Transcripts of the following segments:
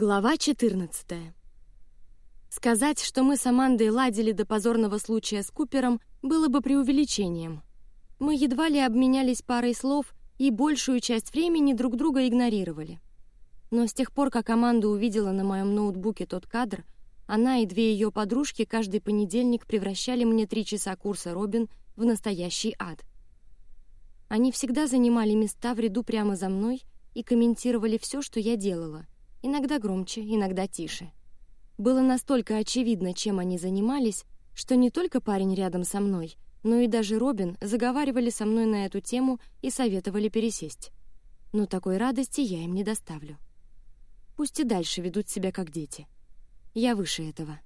Глава 14. Сказать, что мы с Амандой ладили до позорного случая с Купером, было бы преувеличением. Мы едва ли обменялись парой слов и большую часть времени друг друга игнорировали. Но с тех пор, как Аманда увидела на моем ноутбуке тот кадр, она и две ее подружки каждый понедельник превращали мне три часа курса Робин в настоящий ад. Они всегда занимали места в ряду прямо за мной и комментировали все, что я делала — иногда громче, иногда тише. Было настолько очевидно, чем они занимались, что не только парень рядом со мной, но и даже Робин заговаривали со мной на эту тему и советовали пересесть. Но такой радости я им не доставлю. Пусть и дальше ведут себя как дети. Я выше этого.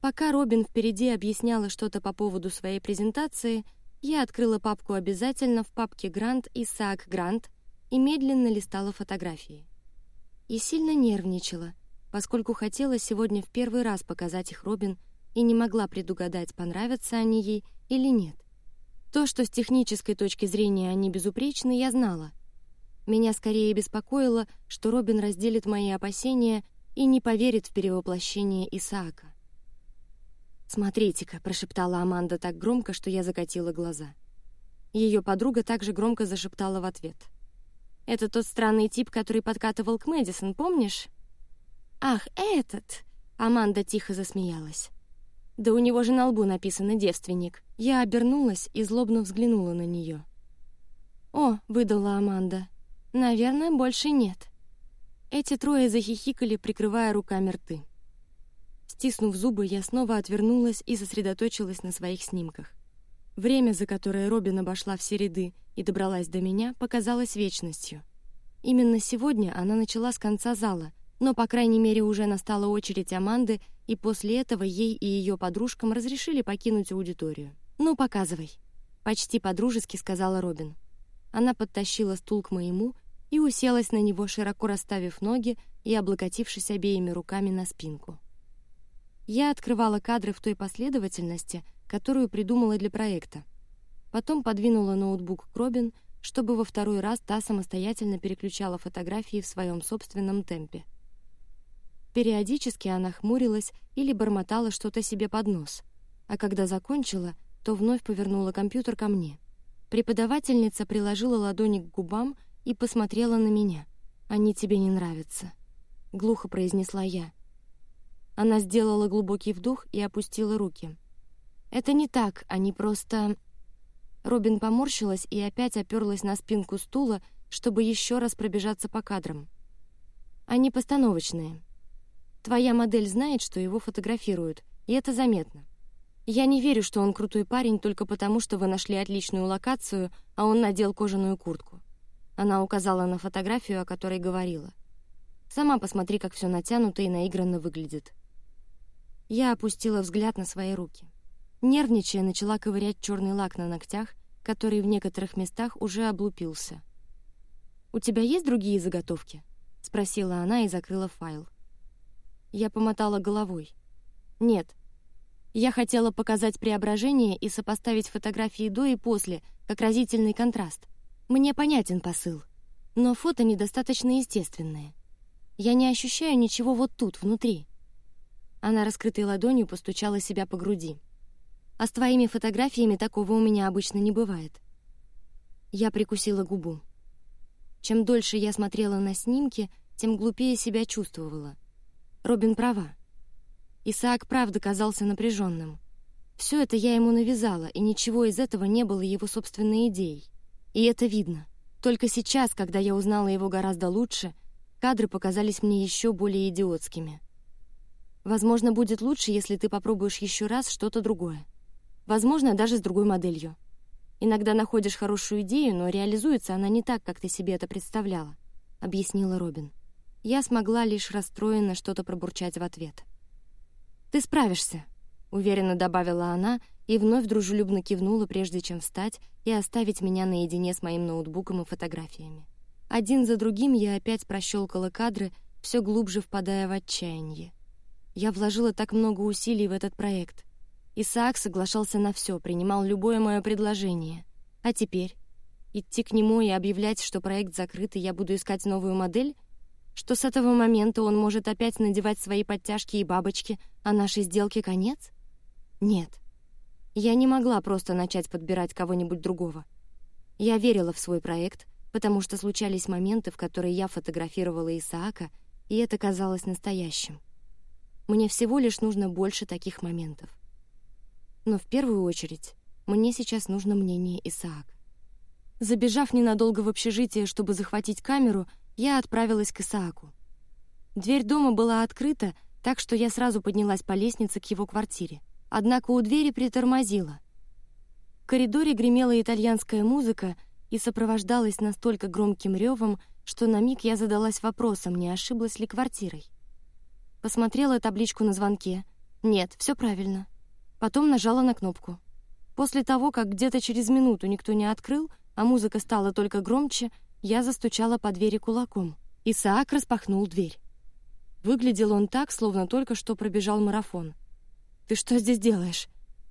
Пока Робин впереди объясняла что-то по поводу своей презентации, я открыла папку обязательно в папке Грант Исаак Грант и медленно листала фотографии и сильно нервничала, поскольку хотела сегодня в первый раз показать их Робин и не могла предугадать, понравятся они ей или нет. То, что с технической точки зрения они безупречны, я знала. Меня скорее беспокоило, что Робин разделит мои опасения и не поверит в перевоплощение Исаака. «Смотрите-ка», — прошептала Аманда так громко, что я закатила глаза. Ее подруга также громко зашептала в ответ — это тот странный тип, который подкатывал к Мэдисон, помнишь? Ах, этот! Аманда тихо засмеялась. Да у него же на лбу написано девственник. Я обернулась и злобно взглянула на нее. О, выдала Аманда. Наверное, больше нет. Эти трое захихикали, прикрывая руками рты. Стиснув зубы, я снова отвернулась и сосредоточилась на своих снимках. Время, за которое Робин обошла все ряды и добралась до меня, показалось вечностью. Именно сегодня она начала с конца зала, но по крайней мере уже настала очередь Аманды, и после этого ей и ее подружкам разрешили покинуть аудиторию. Ну, показывай, почти подружески сказала Робин. Она подтащила стул к моему и уселась на него, широко расставив ноги и облокотившись обеими руками на спинку. Я открывала кадры в той последовательности, которую придумала для проекта. Потом подвинула ноутбук к Робин, чтобы во второй раз та самостоятельно переключала фотографии в своем собственном темпе. Периодически она хмурилась или бормотала что-то себе под нос, а когда закончила, то вновь повернула компьютер ко мне. Преподавательница приложила ладони к губам и посмотрела на меня. Они тебе не нравятся, глухо произнесла я. Она сделала глубокий вдох и опустила руки. Это не так, они просто... Робин поморщилась и опять оперлась на спинку стула, чтобы еще раз пробежаться по кадрам. Они постановочные. Твоя модель знает, что его фотографируют, и это заметно. Я не верю, что он крутой парень только потому, что вы нашли отличную локацию, а он надел кожаную куртку. Она указала на фотографию, о которой говорила. Сама посмотри, как все натянуто и наигранно выглядит. Я опустила взгляд на свои руки. Нервничая, начала ковырять черный лак на ногтях, который в некоторых местах уже облупился. У тебя есть другие заготовки? – спросила она и закрыла файл. Я помотала головой. Нет. Я хотела показать преображение и сопоставить фотографии до и после, как разительный контраст. Мне понятен посыл, но фото недостаточно естественное. Я не ощущаю ничего вот тут внутри. Она раскрытой ладонью постучала себя по груди. А с твоими фотографиями такого у меня обычно не бывает. Я прикусила губу. Чем дольше я смотрела на снимки, тем глупее себя чувствовала. Робин права. Исаак правда казался напряженным. Все это я ему навязала, и ничего из этого не было его собственной идеей. И это видно. Только сейчас, когда я узнала его гораздо лучше, кадры показались мне еще более идиотскими. Возможно, будет лучше, если ты попробуешь еще раз что-то другое. Возможно, даже с другой моделью. Иногда находишь хорошую идею, но реализуется она не так, как ты себе это представляла, объяснила Робин. Я смогла лишь расстроенно что-то пробурчать в ответ. Ты справишься, уверенно добавила она и вновь дружелюбно кивнула, прежде чем встать и оставить меня наедине с моим ноутбуком и фотографиями. Один за другим я опять прощелкала кадры, все глубже впадая в отчаяние. Я вложила так много усилий в этот проект. Исаак соглашался на все, принимал любое мое предложение. А теперь идти к нему и объявлять, что проект закрыт и я буду искать новую модель? Что с этого момента он может опять надевать свои подтяжки и бабочки, а нашей сделке конец? Нет. Я не могла просто начать подбирать кого-нибудь другого. Я верила в свой проект, потому что случались моменты, в которые я фотографировала Исаака, и это казалось настоящим. Мне всего лишь нужно больше таких моментов. Но в первую очередь мне сейчас нужно мнение Исаака. Забежав ненадолго в общежитие, чтобы захватить камеру, я отправилась к Исааку. Дверь дома была открыта, так что я сразу поднялась по лестнице к его квартире однако у двери притормозила. В коридоре гремела итальянская музыка и сопровождалась настолько громким ревом, что на миг я задалась вопросом, не ошиблась ли квартирой. Посмотрела табличку на звонке. Нет, все правильно. Потом нажала на кнопку. После того, как где-то через минуту никто не открыл, а музыка стала только громче, я застучала по двери кулаком. Исаак распахнул дверь. Выглядел он так, словно только что пробежал марафон. Ты что здесь делаешь?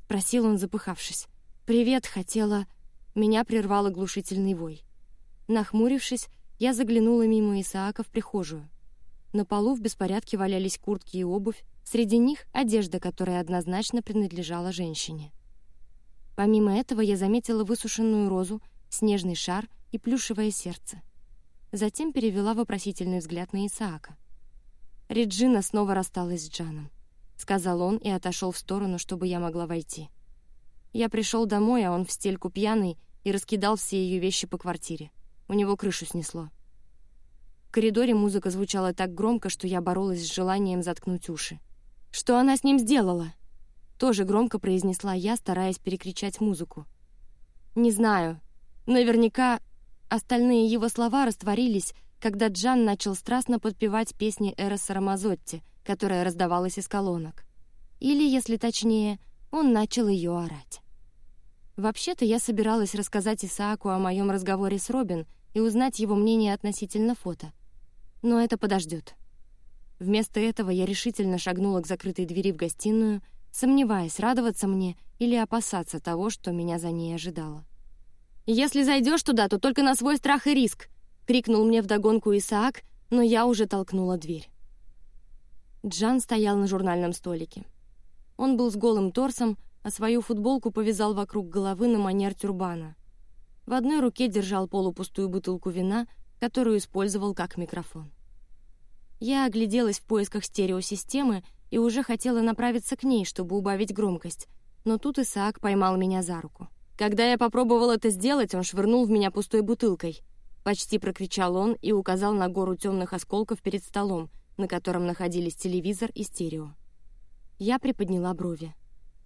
просил он, запыхавшись. Привет, хотела. Меня прервал оглушительный вой. Нахмурившись, я заглянула мимо Исаака в прихожую. На полу в беспорядке валялись куртки и обувь, среди них одежда, которая однозначно принадлежала женщине. Помимо этого я заметила высушенную розу, снежный шар и плюшевое сердце. Затем перевела вопросительный взгляд на Исаака. Реджина снова рассталась с Джаном сказал он и отошел в сторону, чтобы я могла войти. Я пришел домой, а он в стельку пьяный и раскидал все ее вещи по квартире. У него крышу снесло. В коридоре музыка звучала так громко, что я боролась с желанием заткнуть уши. Что она с ним сделала? Тоже громко произнесла я, стараясь перекричать музыку. Не знаю. Наверняка остальные его слова растворились, когда Джан начал страстно подпевать песни Эроса Рамазотти — которая раздавалась из колонок. Или, если точнее, он начал ее орать. Вообще-то я собиралась рассказать Исааку о моем разговоре с Робин и узнать его мнение относительно фото. Но это подождет. Вместо этого я решительно шагнула к закрытой двери в гостиную, сомневаясь, радоваться мне или опасаться того, что меня за ней ожидало. «Если зайдешь туда, то только на свой страх и риск!» — крикнул мне вдогонку Исаак, но я уже толкнула дверь. Джан стоял на журнальном столике. Он был с голым торсом, а свою футболку повязал вокруг головы на манер тюрбана. В одной руке держал полупустую бутылку вина, которую использовал как микрофон. Я огляделась в поисках стереосистемы и уже хотела направиться к ней, чтобы убавить громкость, но тут Исаак поймал меня за руку. Когда я попробовал это сделать, он швырнул в меня пустой бутылкой. Почти прокричал он и указал на гору темных осколков перед столом, на котором находились телевизор и стерео. Я приподняла брови.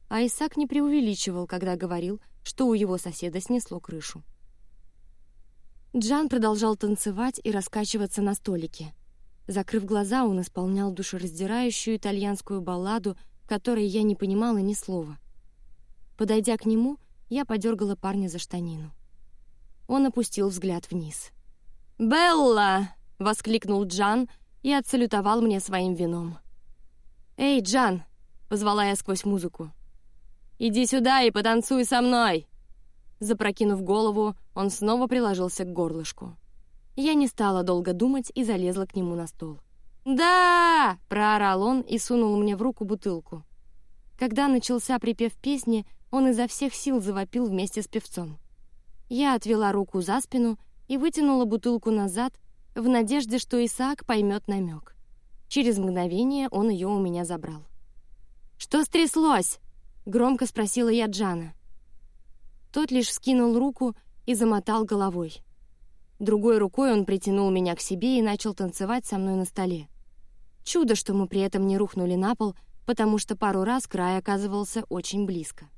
А Исаак не преувеличивал, когда говорил, что у его соседа снесло крышу. Джан продолжал танцевать и раскачиваться на столике. Закрыв глаза, он исполнял душераздирающую итальянскую балладу, которой я не понимала ни слова. Подойдя к нему, я подергала парня за штанину. Он опустил взгляд вниз. «Белла!» — воскликнул Джан, и отсалютовал мне своим вином. «Эй, Джан!» — позвала я сквозь музыку. «Иди сюда и потанцуй со мной!» Запрокинув голову, он снова приложился к горлышку. Я не стала долго думать и залезла к нему на стол. «Да!» — проорал он и сунул мне в руку бутылку. Когда начался припев песни, он изо всех сил завопил вместе с певцом. Я отвела руку за спину и вытянула бутылку назад, в надежде, что Исаак поймет намек. Через мгновение он ее у меня забрал. Что стряслось? громко спросила я Джана. Тот лишь скинул руку и замотал головой. Другой рукой он притянул меня к себе и начал танцевать со мной на столе. Чудо, что мы при этом не рухнули на пол, потому что пару раз край оказывался очень близко.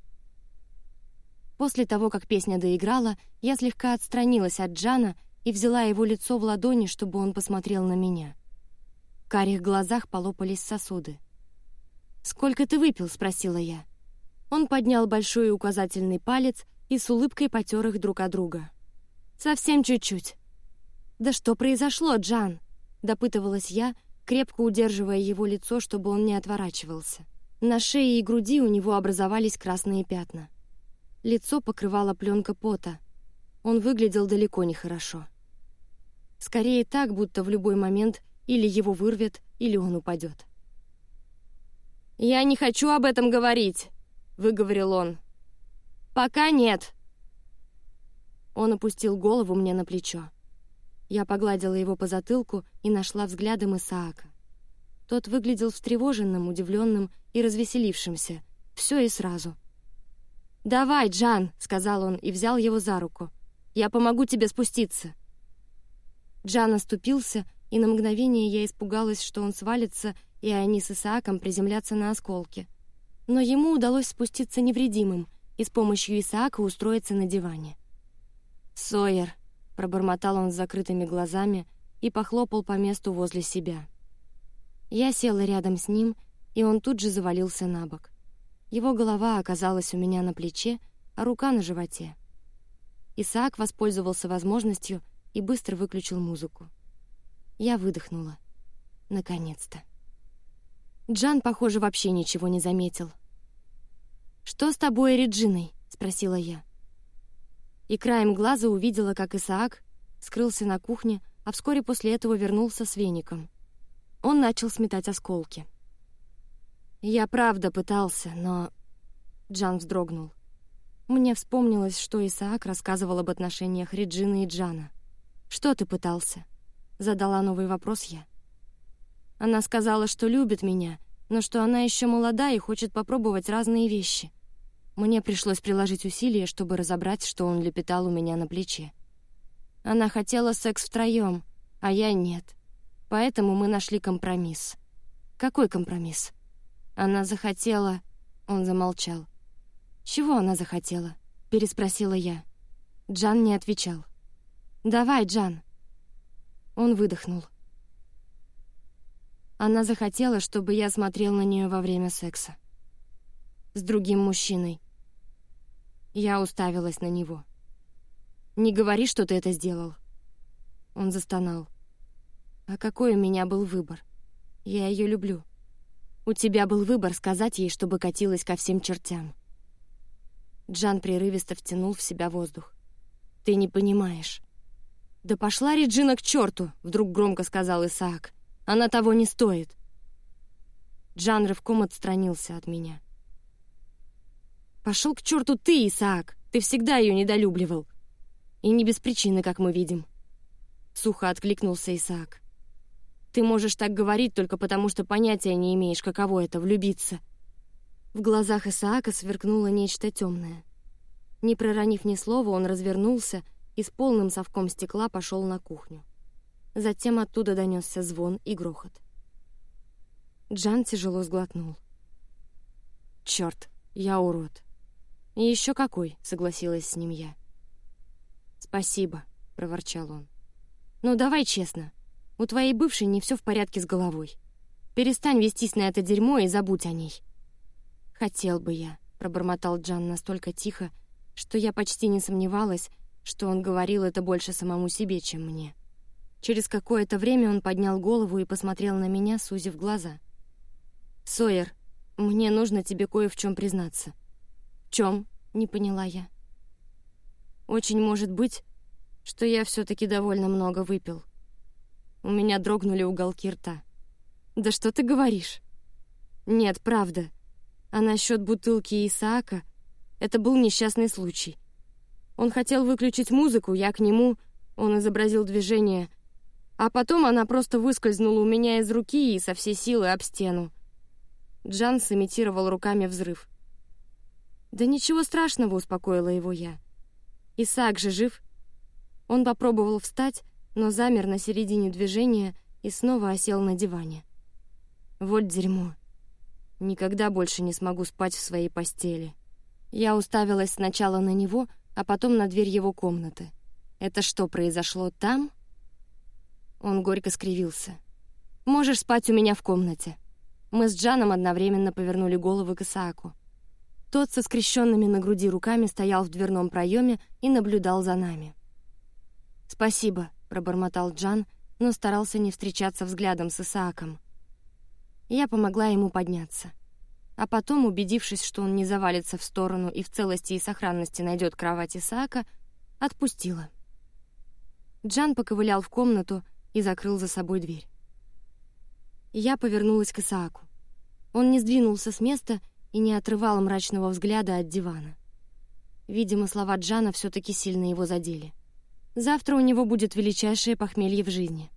После того, как песня доиграла, я слегка отстранилась от Джана и взяла его лицо в ладони, чтобы он посмотрел на меня. В карих глазах полопались сосуды. «Сколько ты выпил?» — спросила я. Он поднял большой указательный палец и с улыбкой потер их друг от друга. «Совсем чуть-чуть». «Да что произошло, Джан?» — допытывалась я, крепко удерживая его лицо, чтобы он не отворачивался. На шее и груди у него образовались красные пятна. Лицо покрывала пленка пота — он выглядел далеко не хорошо. Скорее так, будто в любой момент или его вырвет, или он упадет. «Я не хочу об этом говорить», — выговорил он. «Пока нет». Он опустил голову мне на плечо. Я погладила его по затылку и нашла взглядом Исаака. Тот выглядел встревоженным, удивленным и развеселившимся. Все и сразу. «Давай, Джан», — сказал он и взял его за руку. «Я помогу тебе спуститься». Джан оступился, и на мгновение я испугалась, что он свалится, и они с Исааком приземлятся на осколки. Но ему удалось спуститься невредимым и с помощью Исаака устроиться на диване. «Сойер», — пробормотал он с закрытыми глазами и похлопал по месту возле себя. Я села рядом с ним, и он тут же завалился на бок. Его голова оказалась у меня на плече, а рука на животе. Исаак воспользовался возможностью и быстро выключил музыку. Я выдохнула. Наконец-то. Джан, похоже, вообще ничего не заметил. «Что с тобой и Реджиной?» — спросила я. И краем глаза увидела, как Исаак скрылся на кухне, а вскоре после этого вернулся с веником. Он начал сметать осколки. Я правда пытался, но... Джан вздрогнул. Мне вспомнилось, что Исаак рассказывал об отношениях Реджины и Джана. «Что ты пытался?» — задала новый вопрос я. Она сказала, что любит меня, но что она еще молода и хочет попробовать разные вещи. Мне пришлось приложить усилия, чтобы разобрать, что он лепетал у меня на плече. Она хотела секс втроем, а я нет. Поэтому мы нашли компромисс. Какой компромисс? Она захотела... Он замолчал. «Чего она захотела?» — переспросила я. Джан не отвечал. «Давай, Джан!» Он выдохнул. Она захотела, чтобы я смотрел на нее во время секса. С другим мужчиной. Я уставилась на него. «Не говори, что ты это сделал». Он застонал. «А какой у меня был выбор? Я ее люблю. У тебя был выбор сказать ей, чтобы катилась ко всем чертям». Джан прерывисто втянул в себя воздух. «Ты не понимаешь. «Да пошла Реджина к черту!» — вдруг громко сказал Исаак. «Она того не стоит!» Джан рывком отстранился от меня. «Пошел к черту ты, Исаак! Ты всегда ее недолюбливал!» «И не без причины, как мы видим!» Сухо откликнулся Исаак. «Ты можешь так говорить только потому, что понятия не имеешь, каково это — влюбиться!» В глазах Исаака сверкнуло нечто темное. Не проронив ни слова, он развернулся — и с полным совком стекла пошел на кухню. Затем оттуда донесся звон и грохот. Джан тяжело сглотнул. Черт, я урод. И еще какой, согласилась с ним я. Спасибо, проворчал он. Ну давай честно, у твоей бывшей не все в порядке с головой. Перестань вестись на это дерьмо и забудь о ней. Хотел бы я, пробормотал Джан настолько тихо, что я почти не сомневалась, что он говорил это больше самому себе, чем мне. Через какое-то время он поднял голову и посмотрел на меня, сузив глаза. «Сойер, мне нужно тебе кое в чем признаться». «В чем?» — не поняла я. «Очень может быть, что я все-таки довольно много выпил». У меня дрогнули уголки рта. «Да что ты говоришь?» «Нет, правда. А насчет бутылки Исаака — это был несчастный случай. Он хотел выключить музыку, я к нему, он изобразил движение, а потом она просто выскользнула у меня из руки и со всей силы об стену. Джан сымитировал руками взрыв. Да ничего страшного, успокоила его я. Исаак же жив. Он попробовал встать, но замер на середине движения и снова осел на диване. Вот дерьмо. Никогда больше не смогу спать в своей постели. Я уставилась сначала на него, а потом на дверь его комнаты. Это что, произошло там? Он горько скривился. «Можешь спать у меня в комнате». Мы с Джаном одновременно повернули головы к Исааку. Тот со скрещенными на груди руками стоял в дверном проеме и наблюдал за нами. «Спасибо», — пробормотал Джан, но старался не встречаться взглядом с Исааком. Я помогла ему подняться а потом, убедившись, что он не завалится в сторону и в целости и сохранности найдет кровать Исаака, отпустила. Джан поковылял в комнату и закрыл за собой дверь. Я повернулась к Исааку. Он не сдвинулся с места и не отрывал мрачного взгляда от дивана. Видимо, слова Джана все-таки сильно его задели. Завтра у него будет величайшее похмелье в жизни.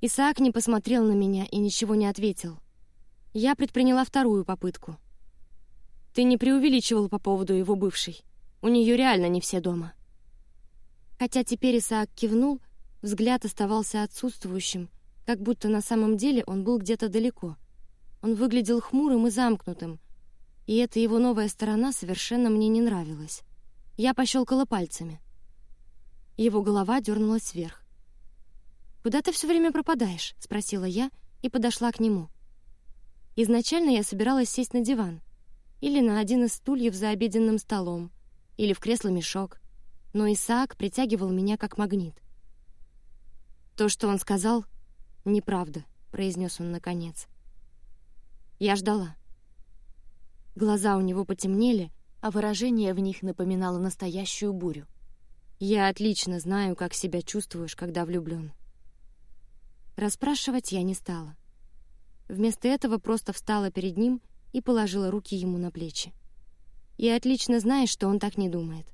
Исаак не посмотрел на меня и ничего не ответил. Я предприняла вторую попытку. Ты не преувеличивал по поводу его бывшей. У нее реально не все дома. Хотя теперь Исаак кивнул, взгляд оставался отсутствующим, как будто на самом деле он был где-то далеко. Он выглядел хмурым и замкнутым, и эта его новая сторона совершенно мне не нравилась. Я пощелкала пальцами. Его голова дернулась вверх. «Куда ты все время пропадаешь?» — спросила я и подошла к нему. Изначально я собиралась сесть на диван или на один из стульев за обеденным столом, или в кресло-мешок, но Исаак притягивал меня как магнит. То, что он сказал, неправда, произнес он наконец. Я ждала. Глаза у него потемнели, а выражение в них напоминало настоящую бурю. Я отлично знаю, как себя чувствуешь, когда влюблен. Расспрашивать я не стала. Вместо этого просто встала перед ним и положила руки ему на плечи. И отлично знаешь, что он так не думает.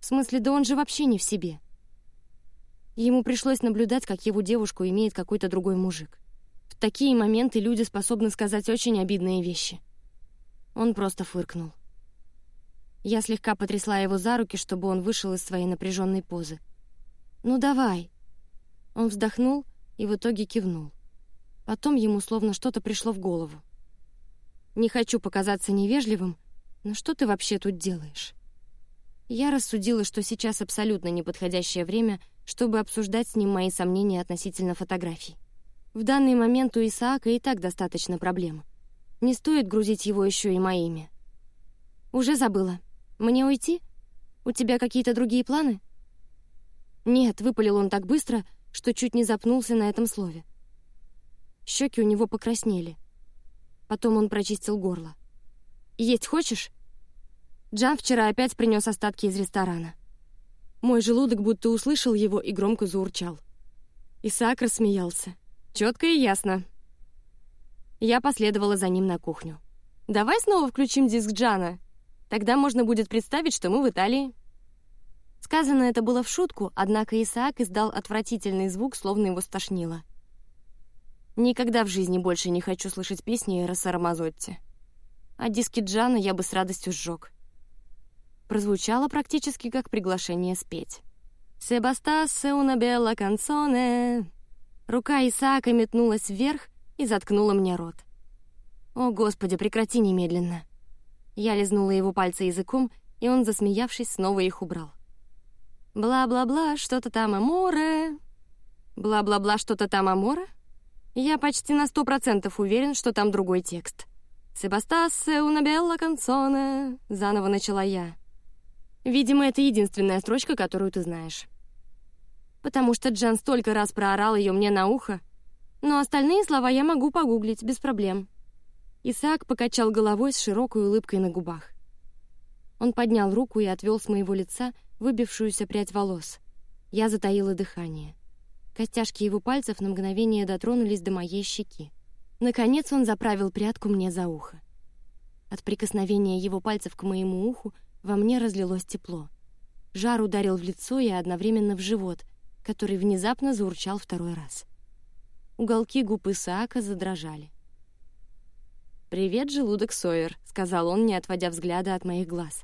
В смысле, да он же вообще не в себе. Ему пришлось наблюдать, как его девушку имеет какой-то другой мужик. В такие моменты люди способны сказать очень обидные вещи. Он просто фыркнул. Я слегка потрясла его за руки, чтобы он вышел из своей напряженной позы. «Ну давай!» Он вздохнул и в итоге кивнул. Потом ему словно что-то пришло в голову. «Не хочу показаться невежливым, но что ты вообще тут делаешь?» Я рассудила, что сейчас абсолютно неподходящее время, чтобы обсуждать с ним мои сомнения относительно фотографий. В данный момент у Исаака и так достаточно проблем. Не стоит грузить его еще и моими. Уже забыла. Мне уйти? У тебя какие-то другие планы? Нет, выпалил он так быстро, что чуть не запнулся на этом слове. Щеки у него покраснели. Потом он прочистил горло. Есть хочешь? Джан вчера опять принес остатки из ресторана. Мой желудок будто услышал его и громко заурчал. Исаак рассмеялся. Четко и ясно. Я последовала за ним на кухню. «Давай снова включим диск Джана. Тогда можно будет представить, что мы в Италии». Сказано это было в шутку, однако Исаак издал отвратительный звук, словно его стошнило. Никогда в жизни больше не хочу слышать песни Эроса Рамазотти. А диски Джана я бы с радостью сжег. Прозвучало практически как приглашение спеть. «Себастасе una bella canzone». Рука Исаака метнулась вверх, и заткнула мне рот. О, господи, прекрати немедленно. Я лизнула его пальцы языком, и он, засмеявшись, снова их убрал. Бла-бла-бла, что-то там аморе. Бла-бла-бла, что-то там аморе. Я почти на сто процентов уверен, что там другой текст. «Себастасе una bella canzone», — заново начала я. Видимо, это единственная строчка, которую ты знаешь. Потому что Джан столько раз проорал ее мне на ухо, но остальные слова я могу погуглить без проблем. Исаак покачал головой с широкой улыбкой на губах. Он поднял руку и отвел с моего лица выбившуюся прядь волос. Я затаила дыхание. Костяшки его пальцев на мгновение дотронулись до моей щеки. Наконец он заправил прядку мне за ухо. От прикосновения его пальцев к моему уху во мне разлилось тепло. Жар ударил в лицо и одновременно в живот, который внезапно заурчал второй раз. Уголки губ Исаака задрожали. «Привет, желудок Сойер», — сказал он, не отводя взгляда от моих глаз.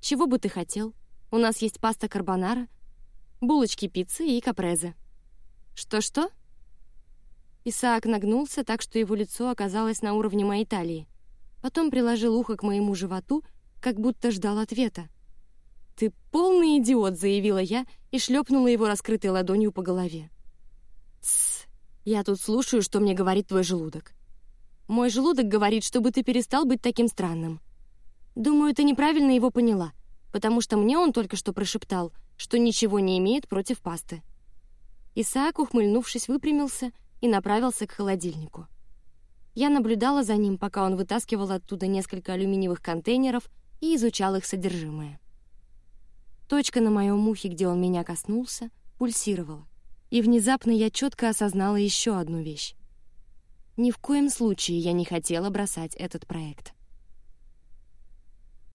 «Чего бы ты хотел? У нас есть паста карбонара, булочки пиццы и капрезы». «Что-что?» Исаак нагнулся так, что его лицо оказалось на уровне моей талии. Потом приложил ухо к моему животу, как будто ждал ответа. «Ты полный идиот», — заявила я и шлепнула его раскрытой ладонью по голове. «Тссс, я тут слушаю, что мне говорит твой желудок. Мой желудок говорит, чтобы ты перестал быть таким странным. Думаю, ты неправильно его поняла, потому что мне он только что прошептал, что ничего не имеет против пасты. Исаак, ухмыльнувшись, выпрямился и направился к холодильнику. Я наблюдала за ним, пока он вытаскивал оттуда несколько алюминиевых контейнеров и изучал их содержимое. Точка на моем ухе, где он меня коснулся, пульсировала. И внезапно я четко осознала еще одну вещь. Ни в коем случае я не хотела бросать этот проект.